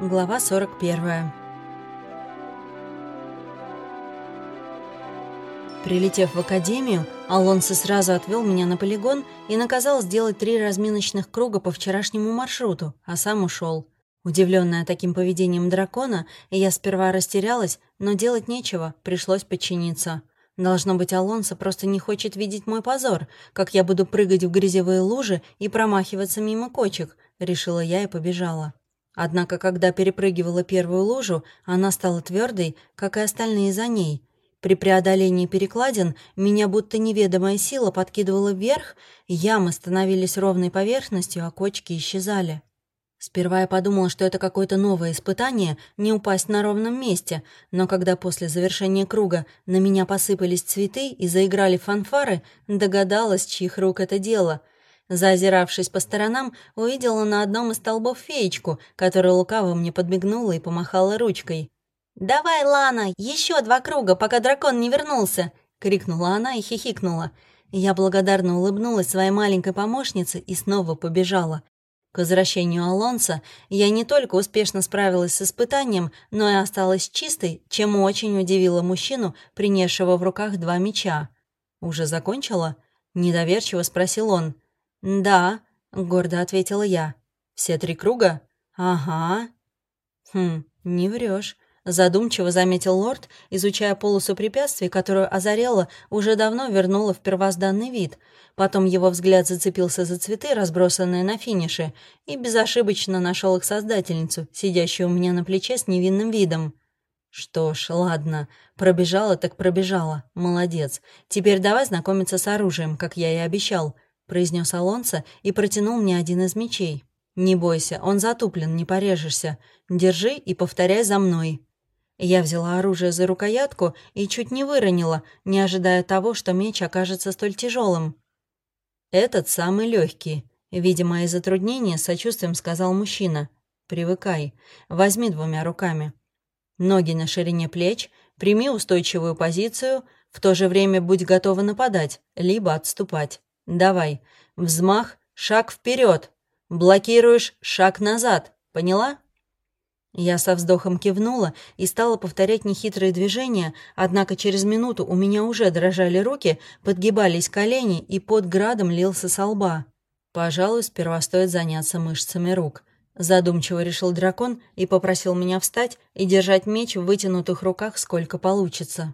Глава 41. Прилетев в академию, Алонсо сразу отвел меня на полигон и наказал сделать три разминочных круга по вчерашнему маршруту, а сам ушел. Удивленная таким поведением дракона, я сперва растерялась, но делать нечего, пришлось подчиниться. Должно быть, Алонсо просто не хочет видеть мой позор, как я буду прыгать в грязевые лужи и промахиваться мимо кочек, решила я и побежала. Однако, когда перепрыгивала первую лужу, она стала твердой, как и остальные за ней. При преодолении перекладин меня будто неведомая сила подкидывала вверх, ямы становились ровной поверхностью, а кочки исчезали. Сперва я подумала, что это какое-то новое испытание, не упасть на ровном месте, но когда после завершения круга на меня посыпались цветы и заиграли фанфары, догадалась, чьих рук это дело — Заозиравшись по сторонам, увидела на одном из столбов феечку, которая лукаво мне подмигнула и помахала ручкой. «Давай, Лана, еще два круга, пока дракон не вернулся!» — крикнула она и хихикнула. Я благодарно улыбнулась своей маленькой помощнице и снова побежала. К возвращению Алонса я не только успешно справилась с испытанием, но и осталась чистой, чем очень удивила мужчину, принесшего в руках два меча. «Уже закончила?» — недоверчиво спросил он. «Да», — гордо ответила я. «Все три круга?» «Ага». «Хм, не врешь. задумчиво заметил лорд, изучая полосу препятствий, которую озарела уже давно вернула в первозданный вид. Потом его взгляд зацепился за цветы, разбросанные на финише, и безошибочно нашел их создательницу, сидящую у меня на плече с невинным видом. «Что ж, ладно. Пробежала так пробежала. Молодец. Теперь давай знакомиться с оружием, как я и обещал произнес Алонсо и протянул мне один из мечей. «Не бойся, он затуплен, не порежешься. Держи и повторяй за мной». Я взяла оружие за рукоятку и чуть не выронила, не ожидая того, что меч окажется столь тяжелым. «Этот самый легкий», — видя мои затруднения, с сочувствием сказал мужчина. «Привыкай. Возьми двумя руками. Ноги на ширине плеч, прими устойчивую позицию, в то же время будь готова нападать, либо отступать. Давай. Взмах, шаг вперед. Блокируешь, шаг назад. Поняла? Я со вздохом кивнула и стала повторять нехитрые движения, однако через минуту у меня уже дрожали руки, подгибались колени и под градом лился со лба. Пожалуй, сперва стоит заняться мышцами рук. Задумчиво решил дракон и попросил меня встать и держать меч в вытянутых руках сколько получится.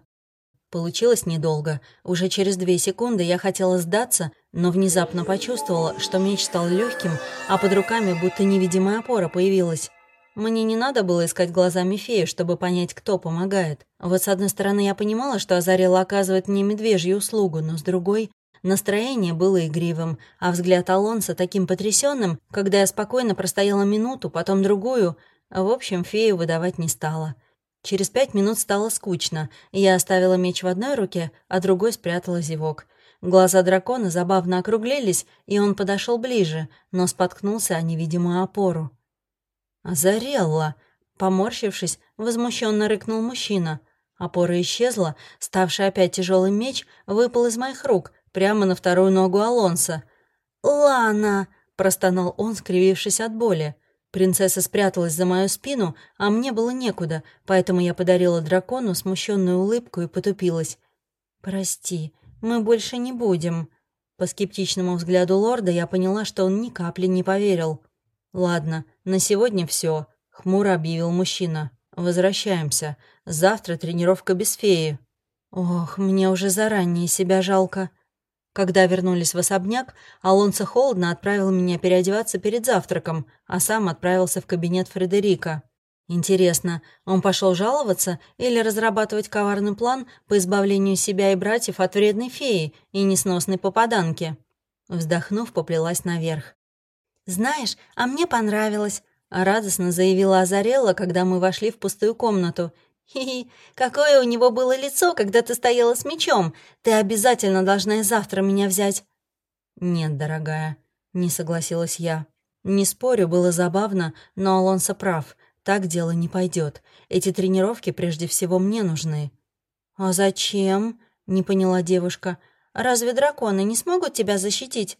Получилось недолго. Уже через две секунды я хотела сдаться, но внезапно почувствовала, что меч стал легким, а под руками будто невидимая опора появилась. Мне не надо было искать глазами фею, чтобы понять, кто помогает. Вот с одной стороны я понимала, что Азарела оказывает мне медвежью услугу, но с другой настроение было игривым, а взгляд Алонса таким потрясенным, когда я спокойно простояла минуту, потом другую. В общем, фею выдавать не стала. Через пять минут стало скучно, я оставила меч в одной руке, а другой спрятала зевок. Глаза дракона забавно округлились, и он подошел ближе, но споткнулся о невидимую опору. «Озарелла!» Поморщившись, возмущенно рыкнул мужчина. Опора исчезла, ставший опять тяжелый меч выпал из моих рук, прямо на вторую ногу Алонса. «Лана!» — простонал он, скривившись от боли. Принцесса спряталась за мою спину, а мне было некуда, поэтому я подарила дракону смущенную улыбку и потупилась. «Прости, мы больше не будем». По скептичному взгляду лорда я поняла, что он ни капли не поверил. «Ладно, на сегодня все, хмуро объявил мужчина. «Возвращаемся. Завтра тренировка без феи». «Ох, мне уже заранее себя жалко». Когда вернулись в особняк, Алонсо холодно отправил меня переодеваться перед завтраком, а сам отправился в кабинет Фредерика. Интересно, он пошел жаловаться или разрабатывать коварный план по избавлению себя и братьев от вредной феи и несносной попаданки? Вздохнув, поплелась наверх. «Знаешь, а мне понравилось», — радостно заявила Азарелла, когда мы вошли в пустую комнату — Хи-хи, какое у него было лицо, когда ты стояла с мечом. Ты обязательно должна и завтра меня взять. Нет, дорогая, не согласилась я. Не спорю, было забавно, но Алонсо прав. Так дело не пойдет. Эти тренировки прежде всего мне нужны. А зачем? Не поняла девушка. Разве драконы не смогут тебя защитить?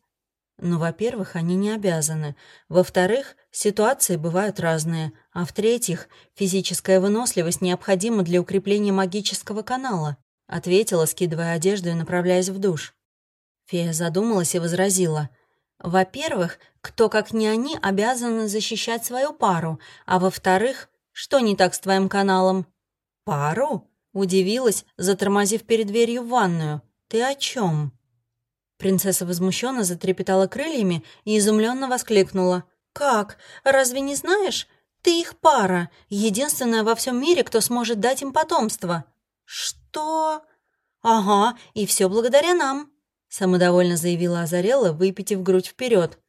Ну, во-первых, они не обязаны. Во-вторых, ситуации бывают разные. А в-третьих, физическая выносливость необходима для укрепления магического канала. Ответила, скидывая одежду и направляясь в душ. Фея задумалась и возразила. Во-первых, кто, как не они, обязаны защищать свою пару. А во-вторых, что не так с твоим каналом? Пару? Удивилась, затормозив перед дверью в ванную. Ты о чем? Принцесса возмущенно затрепетала крыльями и изумленно воскликнула. «Как? Разве не знаешь? Ты их пара, единственная во всем мире, кто сможет дать им потомство». «Что?» «Ага, и все благодаря нам», — самодовольно заявила Азарелла, выпитив грудь вперед.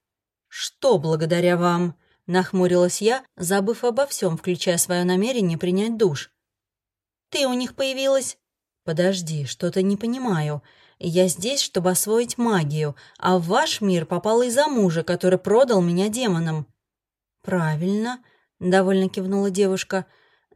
«Что благодаря вам?» — нахмурилась я, забыв обо всем, включая свое намерение принять душ. «Ты у них появилась?» «Подожди, что-то не понимаю. Я здесь, чтобы освоить магию, а в ваш мир попала из-за мужа, который продал меня демонам». «Правильно», — довольно кивнула девушка.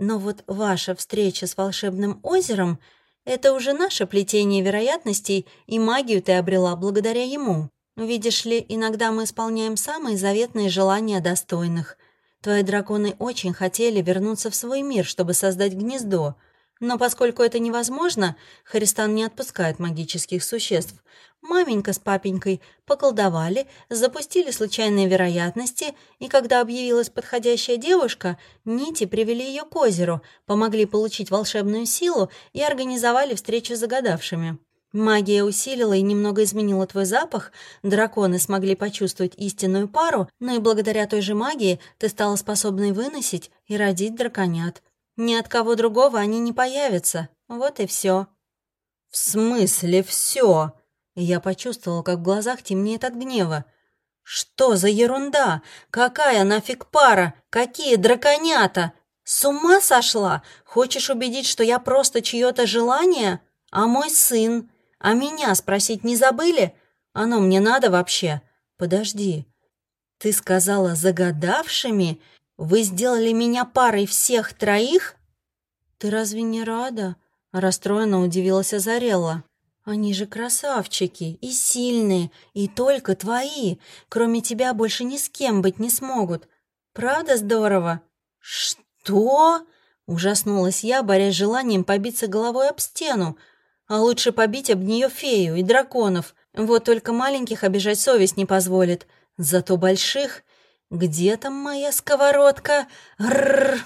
«Но вот ваша встреча с волшебным озером — это уже наше плетение вероятностей, и магию ты обрела благодаря ему. Видишь ли, иногда мы исполняем самые заветные желания достойных. Твои драконы очень хотели вернуться в свой мир, чтобы создать гнездо — но поскольку это невозможно, Харистан не отпускает магических существ. Маменька с папенькой поколдовали, запустили случайные вероятности, и когда объявилась подходящая девушка, нити привели ее к озеру, помогли получить волшебную силу и организовали встречу с загадавшими. Магия усилила и немного изменила твой запах, драконы смогли почувствовать истинную пару, но и благодаря той же магии ты стала способной выносить и родить драконят. Ни от кого другого они не появятся. Вот и все. «В смысле все?» Я почувствовал, как в глазах темнеет от гнева. «Что за ерунда? Какая нафиг пара? Какие драконята? С ума сошла? Хочешь убедить, что я просто чье-то желание? А мой сын? А меня спросить не забыли? Оно мне надо вообще? Подожди. Ты сказала «загадавшими»? Вы сделали меня парой всех троих?» «Ты разве не рада?» — расстроенно удивилась Азарелла. «Они же красавчики и сильные, и только твои. Кроме тебя больше ни с кем быть не смогут. Правда здорово?» «Что?» — ужаснулась я, борясь желанием побиться головой об стену. «А лучше побить об нее фею и драконов. Вот только маленьких обижать совесть не позволит. Зато больших где там моя сковородка? Рррр!